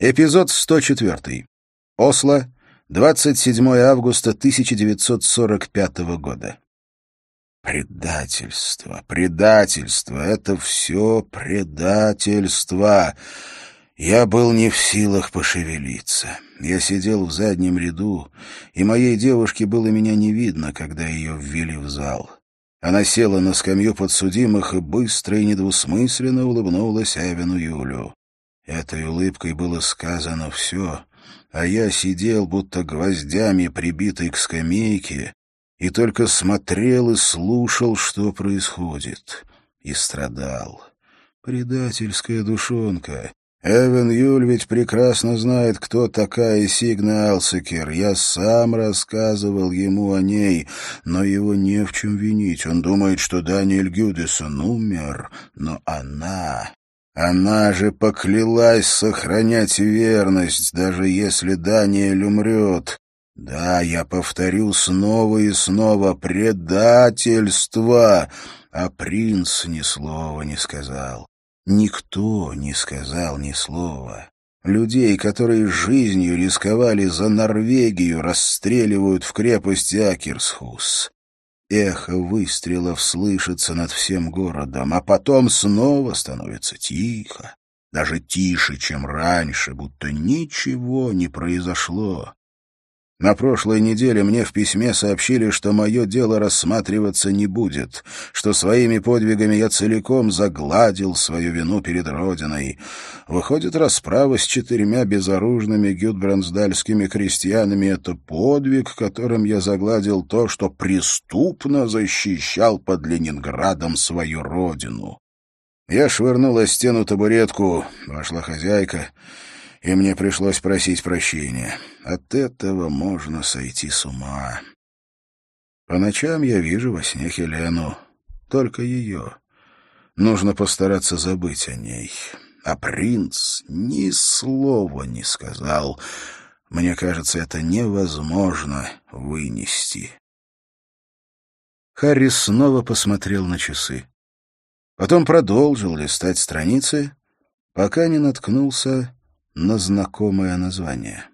Эпизод 104. Осло, 27 августа 1945 года. Предательство, предательство — это все предательство. Я был не в силах пошевелиться. Я сидел в заднем ряду, и моей девушке было меня не видно, когда ее ввели в зал. Она села на скамью подсудимых и быстро и недвусмысленно улыбнулась Эвину Юлю. Этой улыбкой было сказано все, а я сидел, будто гвоздями прибитый к скамейке, и только смотрел и слушал, что происходит, и страдал. Предательская душонка. Эван Юль ведь прекрасно знает, кто такая Сигна Алсекер. Я сам рассказывал ему о ней, но его не в чем винить. Он думает, что Даниэль Гюдесон умер, но она она же поклялась сохранять верность, даже если Даниэль умрет. Да, я повторю снова и снова предательство, а принц ни слова не сказал. Никто не сказал ни слова. Людей, которые жизнью рисковали за Норвегию, расстреливают в крепости Акерсхус. Эхо выстрелов слышится над всем городом, а потом снова становится тихо, даже тише, чем раньше, будто ничего не произошло. На прошлой неделе мне в письме сообщили, что мое дело рассматриваться не будет, что своими подвигами я целиком загладил свою вину перед Родиной. Выходит, расправа с четырьмя безоружными гюдбрансдальскими крестьянами — это подвиг, которым я загладил то, что преступно защищал под Ленинградом свою родину. Я швырнула стену табуретку, вошла хозяйка — и мне пришлось просить прощения. От этого можно сойти с ума. По ночам я вижу во сне Хелену, только ее. Нужно постараться забыть о ней. А принц ни слова не сказал. Мне кажется, это невозможно вынести. Харрис снова посмотрел на часы. Потом продолжил листать страницы, пока не наткнулся на знакомое название.